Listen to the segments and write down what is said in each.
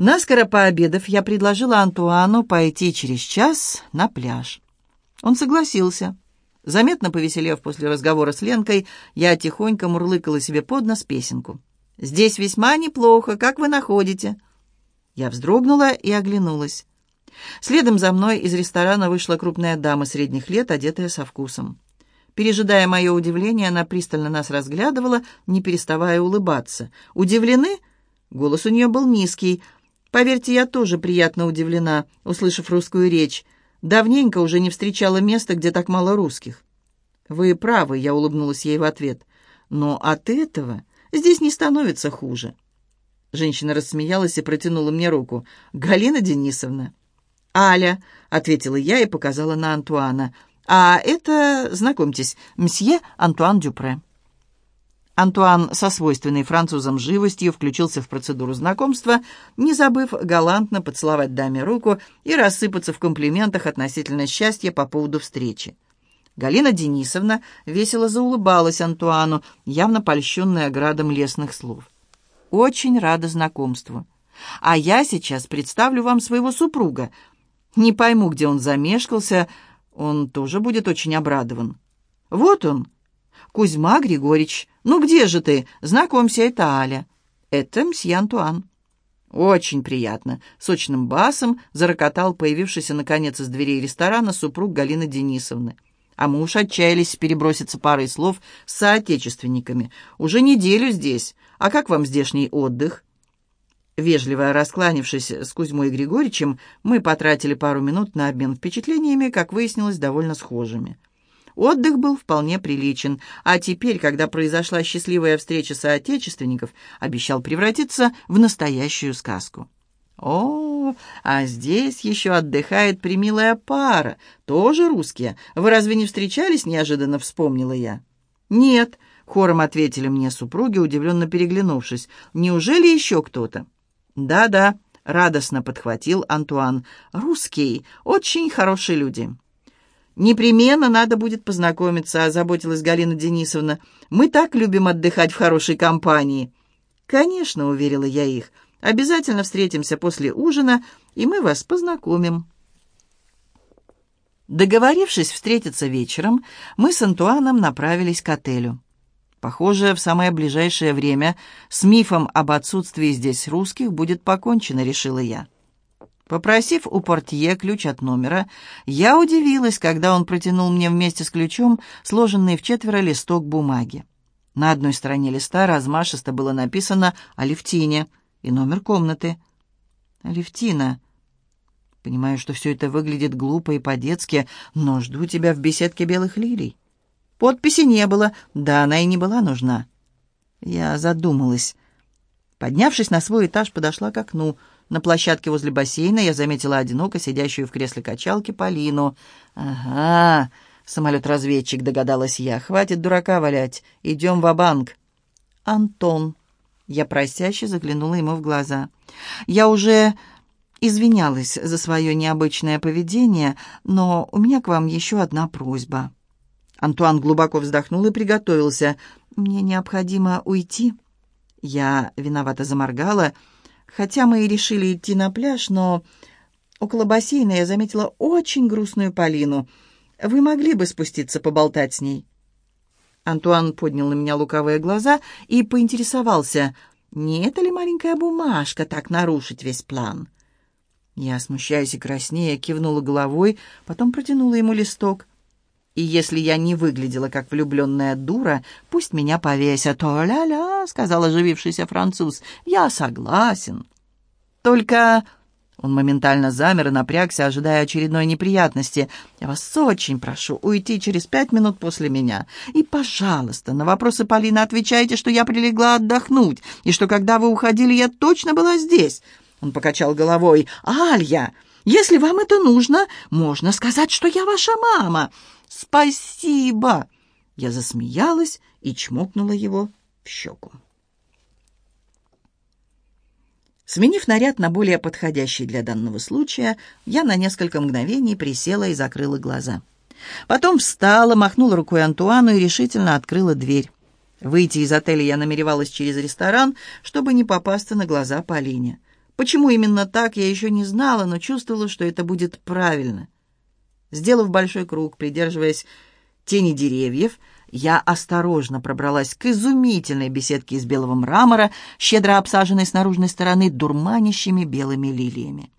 Наскоро пообедав, я предложила Антуану пойти через час на пляж. Он согласился. Заметно повеселев после разговора с Ленкой, я тихонько мурлыкала себе под нос песенку. «Здесь весьма неплохо, как вы находите?» Я вздрогнула и оглянулась. Следом за мной из ресторана вышла крупная дама средних лет, одетая со вкусом. Пережидая мое удивление, она пристально нас разглядывала, не переставая улыбаться. «Удивлены?» Голос у нее был низкий. Поверьте, я тоже приятно удивлена, услышав русскую речь. Давненько уже не встречала места, где так мало русских. «Вы правы», — я улыбнулась ей в ответ. «Но от этого здесь не становится хуже». Женщина рассмеялась и протянула мне руку. «Галина Денисовна». «Аля», — ответила я и показала на Антуана. «А это, знакомьтесь, мсье Антуан Дюпре». Антуан со свойственной французам живостью включился в процедуру знакомства, не забыв галантно поцеловать даме руку и рассыпаться в комплиментах относительно счастья по поводу встречи. Галина Денисовна весело заулыбалась Антуану, явно польщенная градом лесных слов. «Очень рада знакомству. А я сейчас представлю вам своего супруга. Не пойму, где он замешкался, он тоже будет очень обрадован. Вот он, Кузьма Григорьевич. Ну где же ты? Знакомься, это Аля. Это мсье Антуан. «Очень приятно!» — сочным басом зарокотал появившийся, наконец, из дверей ресторана супруг Галины Денисовны. А мы уж отчаялись переброситься парой слов с соотечественниками. «Уже неделю здесь. А как вам здешний отдых?» Вежливо раскланившись с Кузьмой Григорьевичем, мы потратили пару минут на обмен впечатлениями, как выяснилось, довольно схожими. Отдых был вполне приличен, а теперь, когда произошла счастливая встреча соотечественников, обещал превратиться в настоящую сказку. «О, а здесь еще отдыхает примилая пара, тоже русские. Вы разве не встречались?» — неожиданно вспомнила я. «Нет», — хором ответили мне супруги, удивленно переглянувшись. «Неужели еще кто-то?» «Да-да», — радостно подхватил Антуан. «Русские, очень хорошие люди». «Непременно надо будет познакомиться», — озаботилась Галина Денисовна. «Мы так любим отдыхать в хорошей компании». «Конечно», — уверила я их. «Обязательно встретимся после ужина, и мы вас познакомим». Договорившись встретиться вечером, мы с Антуаном направились к отелю. Похоже, в самое ближайшее время с мифом об отсутствии здесь русских будет покончено, решила я. Попросив у портье ключ от номера, я удивилась, когда он протянул мне вместе с ключом сложенный в четверо листок бумаги. На одной стороне листа размашисто было написано «Алевтине» и номер комнаты. «Алевтина». Понимаю, что все это выглядит глупо и по-детски, но жду тебя в беседке белых лилий. Подписи не было, да она и не была нужна. Я задумалась. Поднявшись на свой этаж, подошла к окну — на площадке возле бассейна я заметила одиноко сидящую в кресле качалки Полину. «Ага, самолет-разведчик», — догадалась я. «Хватит дурака валять. Идем в банк «Антон». Я просяще заглянула ему в глаза. «Я уже извинялась за свое необычное поведение, но у меня к вам еще одна просьба». Антуан глубоко вздохнул и приготовился. «Мне необходимо уйти». Я виновато заморгала Хотя мы и решили идти на пляж, но около бассейна я заметила очень грустную Полину. Вы могли бы спуститься поболтать с ней?» Антуан поднял на меня луковые глаза и поинтересовался, не это ли маленькая бумажка так нарушить весь план? Я, смущаясь и краснея, кивнула головой, потом протянула ему листок. И если я не выглядела как влюбленная дура, пусть меня повесят. «О, ля-ля», — сказал оживившийся француз, — «я согласен». Только... Он моментально замер и напрягся, ожидая очередной неприятности. «Я вас очень прошу уйти через пять минут после меня. И, пожалуйста, на вопросы Полины отвечайте, что я прилегла отдохнуть, и что, когда вы уходили, я точно была здесь». Он покачал головой. «Алья, если вам это нужно, можно сказать, что я ваша мама». «Спасибо!» Я засмеялась и чмокнула его в щеку. Сменив наряд на более подходящий для данного случая, я на несколько мгновений присела и закрыла глаза. Потом встала, махнула рукой Антуану и решительно открыла дверь. Выйти из отеля я намеревалась через ресторан, чтобы не попасться на глаза Полине. Почему именно так, я еще не знала, но чувствовала, что это будет правильно. Сделав большой круг, придерживаясь тени деревьев, я осторожно пробралась к изумительной беседке из белого мрамора, щедро обсаженной с наружной стороны дурманящими белыми лилиями.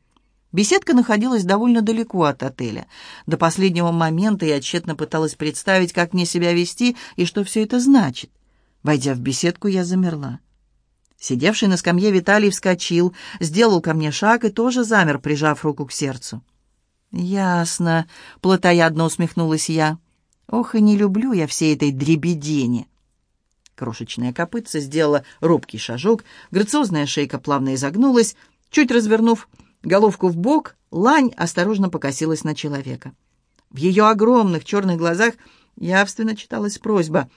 Беседка находилась довольно далеко от отеля. До последнего момента я тщетно пыталась представить, как мне себя вести и что все это значит. Войдя в беседку, я замерла. Сидевший на скамье Виталий вскочил, сделал ко мне шаг и тоже замер, прижав руку к сердцу. «Ясно», — плотоядно усмехнулась я. «Ох, и не люблю я всей этой дребедени». Крошечная копытца сделала робкий шажок, грациозная шейка плавно изогнулась, чуть развернув головку в бок, лань осторожно покосилась на человека. В ее огромных черных глазах явственно читалась просьба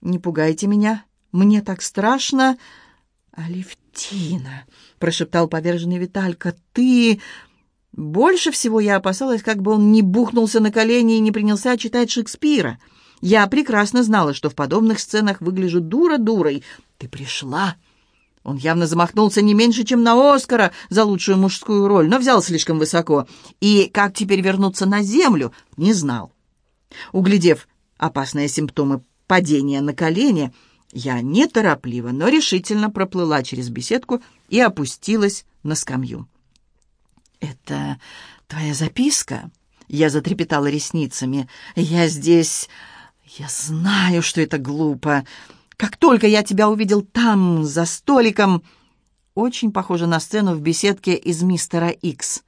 «Не пугайте меня, мне так страшно!» «Алевтина!» — прошептал поверженный Виталька. «Ты...» Больше всего я опасалась, как бы он не бухнулся на колени и не принялся читать Шекспира. Я прекрасно знала, что в подобных сценах выгляжу дура дурой. «Ты пришла!» Он явно замахнулся не меньше, чем на Оскара за лучшую мужскую роль, но взял слишком высоко. И как теперь вернуться на землю, не знал. Углядев опасные симптомы падения на колени, я неторопливо, но решительно проплыла через беседку и опустилась на скамью. «Это твоя записка?» Я затрепетала ресницами. «Я здесь... Я знаю, что это глупо. Как только я тебя увидел там, за столиком...» Очень похоже на сцену в беседке из «Мистера Икс».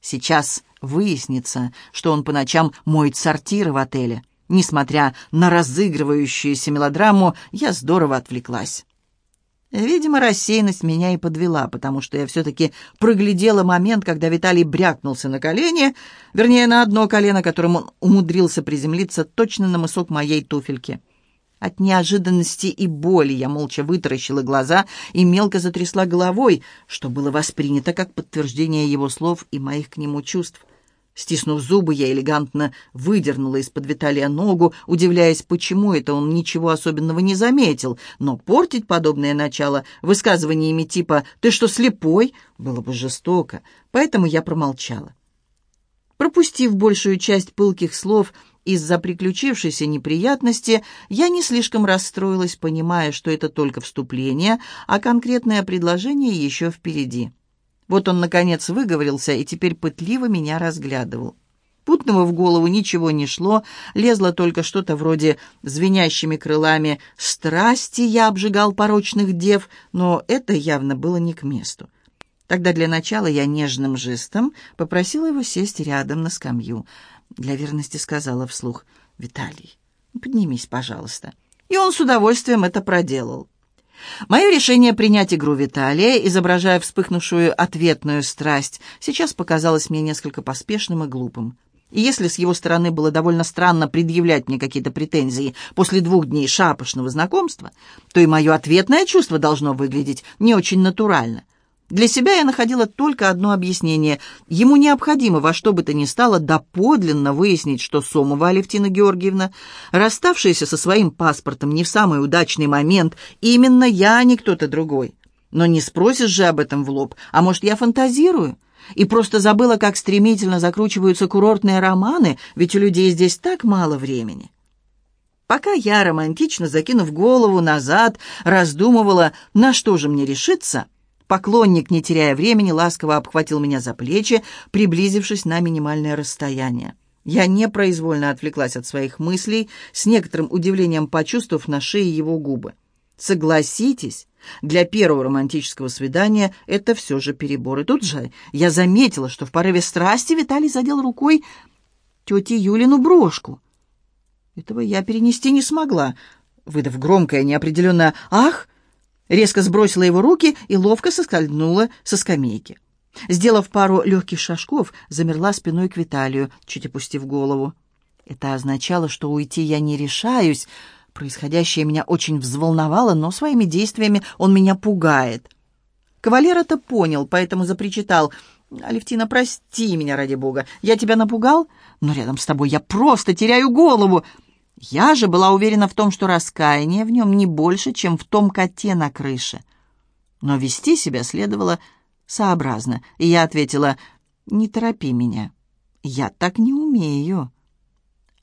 Сейчас выяснится, что он по ночам моет сортиры в отеле. Несмотря на разыгрывающуюся мелодраму, я здорово отвлеклась. Видимо, рассеянность меня и подвела, потому что я все-таки проглядела момент, когда Виталий брякнулся на колени, вернее, на одно колено, которым он умудрился приземлиться точно на мысок моей туфельки. От неожиданности и боли я молча вытаращила глаза и мелко затрясла головой, что было воспринято как подтверждение его слов и моих к нему чувств. Стиснув зубы, я элегантно выдернула из-под Виталия ногу, удивляясь, почему это он ничего особенного не заметил. Но портить подобное начало высказываниями типа «ты что, слепой?» было бы жестоко, поэтому я промолчала. Пропустив большую часть пылких слов из-за приключившейся неприятности, я не слишком расстроилась, понимая, что это только вступление, а конкретное предложение еще впереди. Вот он, наконец, выговорился и теперь пытливо меня разглядывал. Путного в голову ничего не шло, лезло только что-то вроде звенящими крылами «Страсти я обжигал порочных дев», но это явно было не к месту. Тогда для начала я нежным жестом попросила его сесть рядом на скамью. Для верности сказала вслух «Виталий, поднимись, пожалуйста». И он с удовольствием это проделал. Мое решение принять игру Виталия, изображая вспыхнувшую ответную страсть, сейчас показалось мне несколько поспешным и глупым. И если с его стороны было довольно странно предъявлять мне какие-то претензии после двух дней шапошного знакомства, то и мое ответное чувство должно выглядеть не очень натурально — для себя я находила только одно объяснение. Ему необходимо во что бы то ни стало доподлинно выяснить, что Сомова Алевтина Георгиевна, расставшаяся со своим паспортом не в самый удачный момент, именно я, а не кто-то другой. Но не спросишь же об этом в лоб, а может, я фантазирую? И просто забыла, как стремительно закручиваются курортные романы, ведь у людей здесь так мало времени. Пока я, романтично закинув голову назад, раздумывала, на что же мне решиться — Поклонник, не теряя времени, ласково обхватил меня за плечи, приблизившись на минимальное расстояние. Я непроизвольно отвлеклась от своих мыслей, с некоторым удивлением почувствовав на шее его губы. Согласитесь, для первого романтического свидания это все же перебор. И тут же я заметила, что в порыве страсти Виталий задел рукой тете Юлину брошку. Этого я перенести не смогла. Выдав громкое неопределенное «Ах!», резко сбросила его руки и ловко соскользнула со скамейки. Сделав пару легких шажков, замерла спиной к Виталию, чуть опустив голову. Это означало, что уйти я не решаюсь. Происходящее меня очень взволновало, но своими действиями он меня пугает. Кавалер это понял, поэтому запричитал. «Алевтина, прости меня, ради бога. Я тебя напугал? Но рядом с тобой я просто теряю голову. Я же была уверена в том, что раскаяние в нем не больше, чем в том коте на крыше. Но вести себя следовало сообразно, и я ответила «Не торопи меня, я так не умею».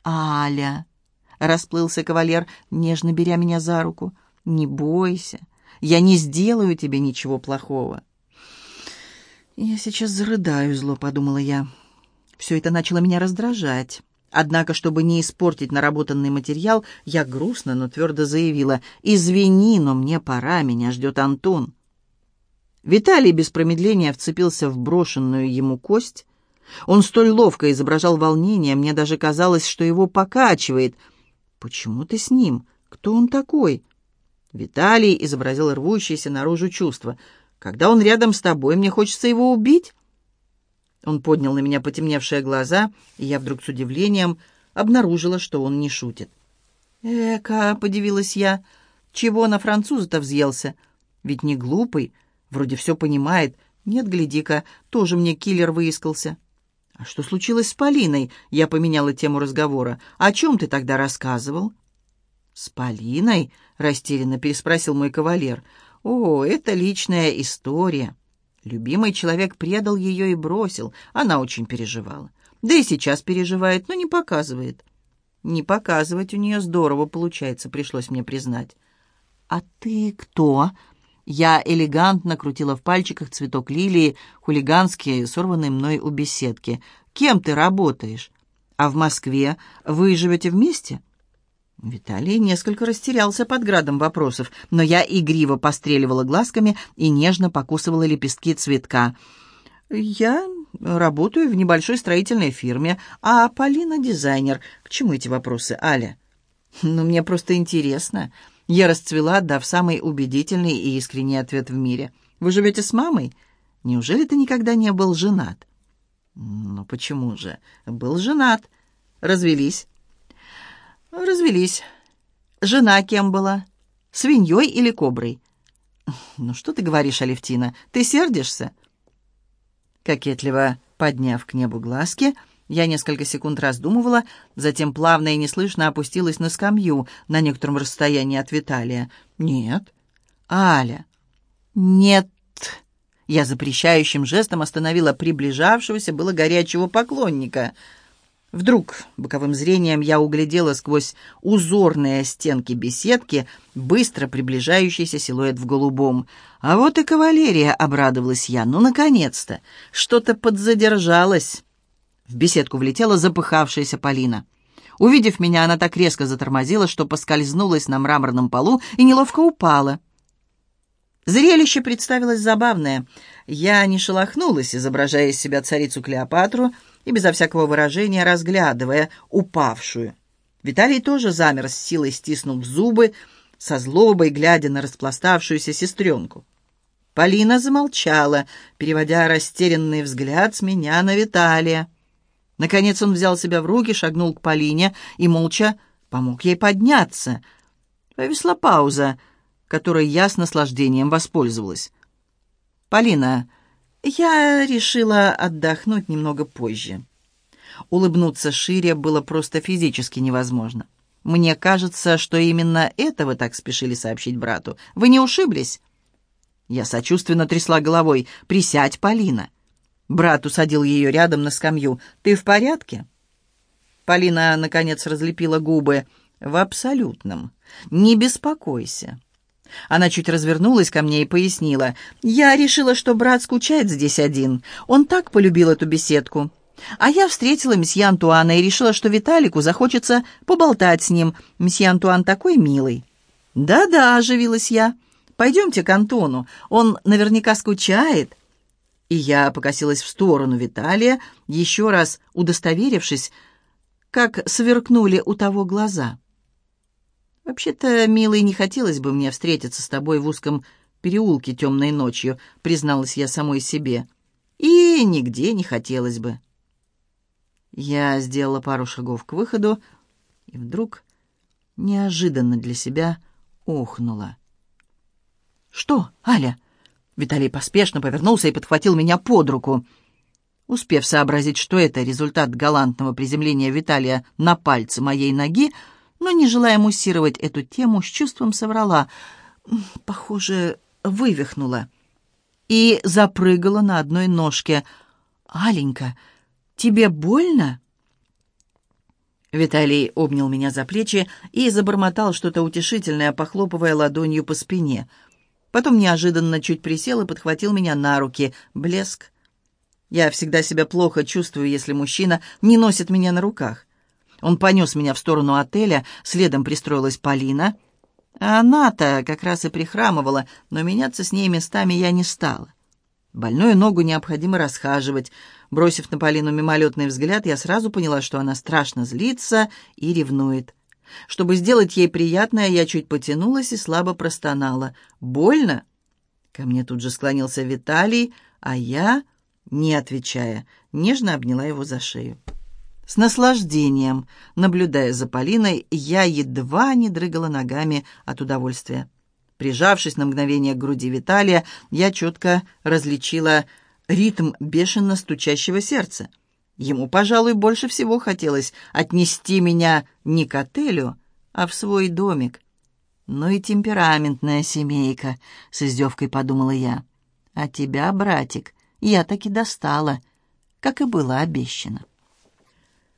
«Аля», — расплылся кавалер, нежно беря меня за руку, — «не бойся, я не сделаю тебе ничего плохого». «Я сейчас зарыдаю, зло», — подумала я. Все это начало меня раздражать. Однако, чтобы не испортить наработанный материал, я грустно, но твердо заявила, «Извини, но мне пора, меня ждет Антон». Виталий без промедления вцепился в брошенную ему кость. Он столь ловко изображал волнение, мне даже казалось, что его покачивает. «Почему ты с ним? Кто он такой?» Виталий изобразил рвущееся наружу чувство. «Когда он рядом с тобой, мне хочется его убить». Он поднял на меня потемневшие глаза, и я вдруг с удивлением обнаружила, что он не шутит. «Эка», — подивилась я, — «чего на француза-то взъелся? Ведь не глупый, вроде все понимает. Нет, гляди-ка, тоже мне киллер выискался». «А что случилось с Полиной?» — я поменяла тему разговора. «О чем ты тогда рассказывал?» «С Полиной?» — растерянно переспросил мой кавалер. «О, это личная история». Любимый человек предал ее и бросил. Она очень переживала. Да и сейчас переживает, но не показывает. Не показывать у нее здорово получается, пришлось мне признать. «А ты кто?» Я элегантно крутила в пальчиках цветок лилии, хулиганские, сорванные мной у беседки. «Кем ты работаешь? А в Москве вы живете вместе?» Виталий несколько растерялся под градом вопросов, но я игриво постреливала глазками и нежно покусывала лепестки цветка. «Я работаю в небольшой строительной фирме, а Полина — дизайнер. К чему эти вопросы, Аля?» «Ну, мне просто интересно». Я расцвела, дав самый убедительный и искренний ответ в мире. «Вы живете с мамой? Неужели ты никогда не был женат?» «Ну, почему же? Был женат. Развелись». «Развелись. Жена кем была? Свиньей или коброй?» «Ну что ты говоришь, Алевтина? Ты сердишься?» Кокетливо подняв к небу глазки, я несколько секунд раздумывала, затем плавно и неслышно опустилась на скамью на некотором расстоянии от Виталия. «Нет». «Аля». «Нет». Я запрещающим жестом остановила приближавшегося было горячего поклонника — Вдруг боковым зрением я углядела сквозь узорные стенки беседки быстро приближающийся силуэт в голубом. А вот и кавалерия, обрадовалась я. Ну, наконец-то! Что-то подзадержалось. В беседку влетела запыхавшаяся Полина. Увидев меня, она так резко затормозила, что поскользнулась на мраморном полу и неловко упала. Зрелище представилось забавное. Я не шелохнулась, изображая из себя царицу Клеопатру, и безо всякого выражения разглядывая упавшую. Виталий тоже замер с силой, стиснув зубы, со злобой глядя на распластавшуюся сестренку. Полина замолчала, переводя растерянный взгляд с меня на Виталия. Наконец он взял себя в руки, шагнул к Полине и молча помог ей подняться. Повисла пауза, которой я с наслаждением воспользовалась. «Полина, я решила отдохнуть немного позже. Улыбнуться шире было просто физически невозможно. Мне кажется, что именно это вы так спешили сообщить брату. Вы не ушиблись? Я сочувственно трясла головой. «Присядь, Полина». Брат усадил ее рядом на скамью. «Ты в порядке?» Полина, наконец, разлепила губы. «В абсолютном. Не беспокойся. Она чуть развернулась ко мне и пояснила. «Я решила, что брат скучает здесь один. Он так полюбил эту беседку. А я встретила месье Антуана и решила, что Виталику захочется поболтать с ним. Месье Антуан такой милый». «Да-да», — оживилась я. «Пойдемте к Антону. Он наверняка скучает». И я покосилась в сторону Виталия, еще раз удостоверившись, как сверкнули у того глаза. «Вообще-то, милый, не хотелось бы мне встретиться с тобой в узком переулке темной ночью», призналась я самой себе. «И нигде не хотелось бы». Я сделала пару шагов к выходу и вдруг неожиданно для себя охнула. «Что, Аля?» Виталий поспешно повернулся и подхватил меня под руку. Успев сообразить, что это результат галантного приземления Виталия на пальцы моей ноги, но, не желая муссировать эту тему, с чувством соврала. «Похоже, вывихнула». и запрыгала на одной ножке. «Аленька, тебе больно?» Виталий обнял меня за плечи и забормотал что-то утешительное, похлопывая ладонью по спине. Потом неожиданно чуть присел и подхватил меня на руки. Блеск. Я всегда себя плохо чувствую, если мужчина не носит меня на руках. Он понес меня в сторону отеля, следом пристроилась Полина. А она-то как раз и прихрамывала, но меняться с ней местами я не стала. Больную ногу необходимо расхаживать. Бросив на Полину мимолетный взгляд, я сразу поняла, что она страшно злится и ревнует. Чтобы сделать ей приятное, я чуть потянулась и слабо простонала. «Больно?» Ко мне тут же склонился Виталий, а я, не отвечая, нежно обняла его за шею. С наслаждением, наблюдая за Полиной, я едва не дрыгала ногами от удовольствия. Прижавшись на мгновение к груди Виталия, я четко различила ритм бешено стучащего сердца. Ему, пожалуй, больше всего хотелось отнести меня не к отелю, а в свой домик. «Ну и темпераментная семейка», — с издевкой подумала я. «А тебя, братик, я таки достала, как и было обещано».